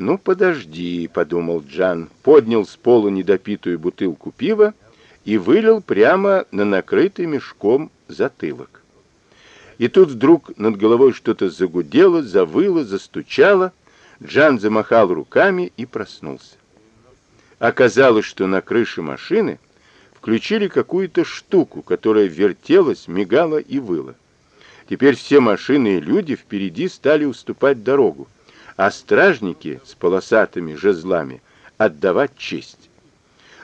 «Ну, подожди», — подумал Джан, поднял с пола недопитую бутылку пива и вылил прямо на накрытый мешком затылок. И тут вдруг над головой что-то загудело, завыло, застучало. Джан замахал руками и проснулся. Оказалось, что на крыше машины включили какую-то штуку, которая вертелась, мигала и выла. Теперь все машины и люди впереди стали уступать дорогу, а стражники с полосатыми жезлами отдавать честь.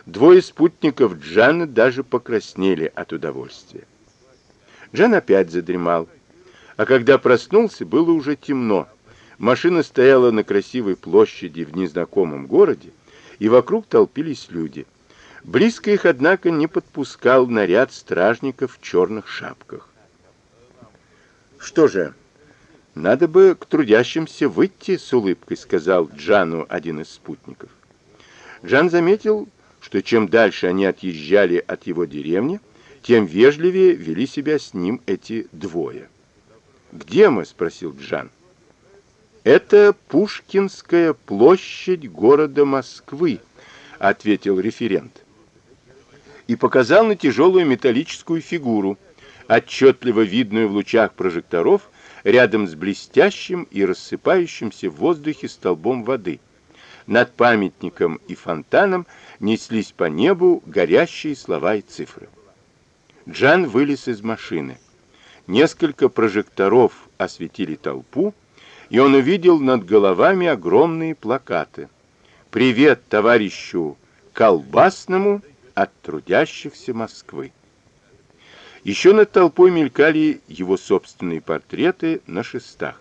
Двое спутников Джана даже покраснели от удовольствия. Джан опять задремал, а когда проснулся, было уже темно. Машина стояла на красивой площади в незнакомом городе, и вокруг толпились люди. Близко их, однако, не подпускал наряд стражников в черных шапках. «Что же, надо бы к трудящимся выйти с улыбкой», — сказал Джану один из спутников. Джан заметил, что чем дальше они отъезжали от его деревни, тем вежливее вели себя с ним эти двое. «Где мы?» — спросил Джан. «Это Пушкинская площадь города Москвы», — ответил референт. И показал на тяжелую металлическую фигуру, отчетливо видную в лучах прожекторов, рядом с блестящим и рассыпающимся в воздухе столбом воды. Над памятником и фонтаном неслись по небу горящие слова и цифры. Джан вылез из машины. Несколько прожекторов осветили толпу, и он увидел над головами огромные плакаты. «Привет товарищу Колбасному от трудящихся Москвы». Еще над толпой мелькали его собственные портреты на шестах.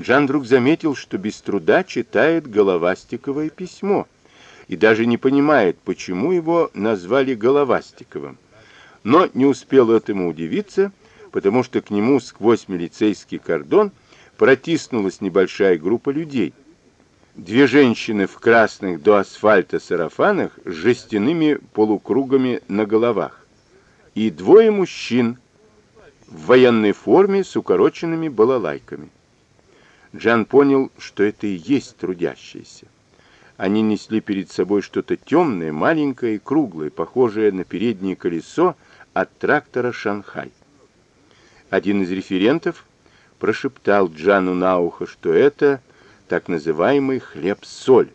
Джан вдруг заметил, что без труда читает головастиковое письмо и даже не понимает, почему его назвали Головастиковым но не успел этому удивиться, потому что к нему сквозь милицейский кордон протиснулась небольшая группа людей. Две женщины в красных до асфальта сарафанах с жестяными полукругами на головах и двое мужчин в военной форме с укороченными балалайками. Джан понял, что это и есть трудящиеся. Они несли перед собой что-то темное, маленькое и круглое, похожее на переднее колесо от трактора «Шанхай». Один из референтов прошептал Джану на ухо, что это так называемый хлеб-соль.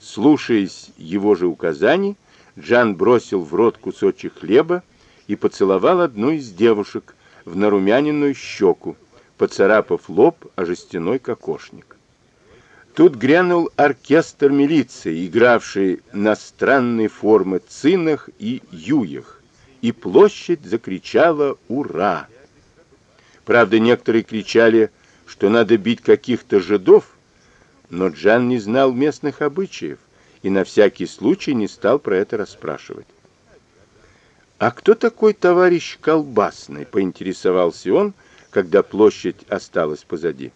Слушаясь его же указаний, Джан бросил в рот кусочек хлеба и поцеловал одну из девушек в нарумяненную щеку, поцарапав лоб о жестяной кокошник. Тут грянул оркестр милиции, игравший на странной формы цинах и юях и площадь закричала «Ура!». Правда, некоторые кричали, что надо бить каких-то жидов, но Джан не знал местных обычаев и на всякий случай не стал про это расспрашивать. «А кто такой товарищ Колбасный?» — поинтересовался он, когда площадь осталась позади.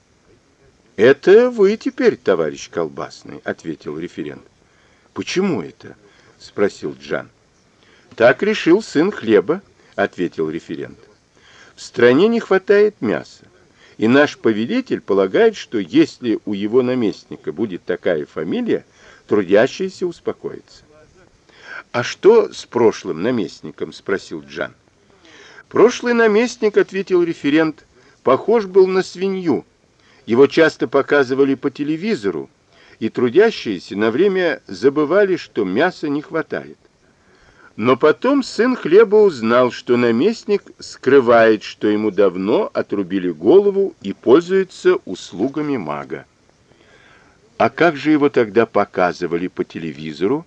«Это вы теперь, товарищ Колбасный», — ответил референт. «Почему это?» — спросил Джан. Так решил сын хлеба, ответил референт. В стране не хватает мяса, и наш повелитель полагает, что если у его наместника будет такая фамилия, трудящийся успокоится. «А что с прошлым наместником?» — спросил Джан. «Прошлый наместник, — ответил референт, — похож был на свинью. Его часто показывали по телевизору, и трудящиеся на время забывали, что мяса не хватает. Но потом сын хлеба узнал, что наместник скрывает, что ему давно отрубили голову и пользуется услугами мага. А как же его тогда показывали по телевизору,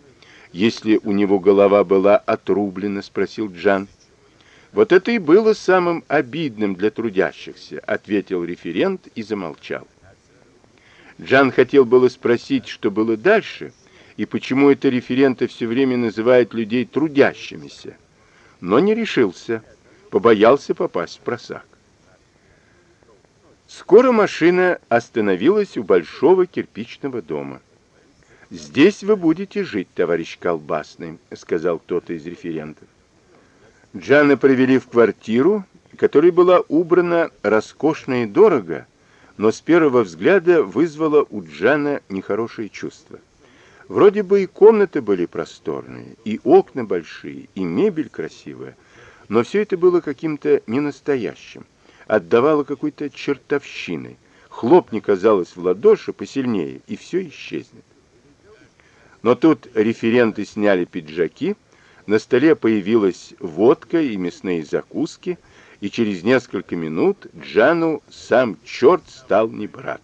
если у него голова была отрублена, спросил Джан. Вот это и было самым обидным для трудящихся, ответил референт и замолчал. Джан хотел было спросить, что было дальше, — и почему это референты все время называют людей трудящимися. Но не решился, побоялся попасть в просак. Скоро машина остановилась у большого кирпичного дома. «Здесь вы будете жить, товарищ Колбасный», — сказал кто-то из референтов. Джана провели в квартиру, которая была убрана роскошно и дорого, но с первого взгляда вызвало у Джана нехорошее чувство. Вроде бы и комнаты были просторные, и окна большие, и мебель красивая, но все это было каким-то ненастоящим, отдавало какой-то чертовщиной. Хлопни, казалось, в ладоши посильнее, и все исчезнет. Но тут референты сняли пиджаки, на столе появилась водка и мясные закуски, и через несколько минут Джану сам черт стал не брат.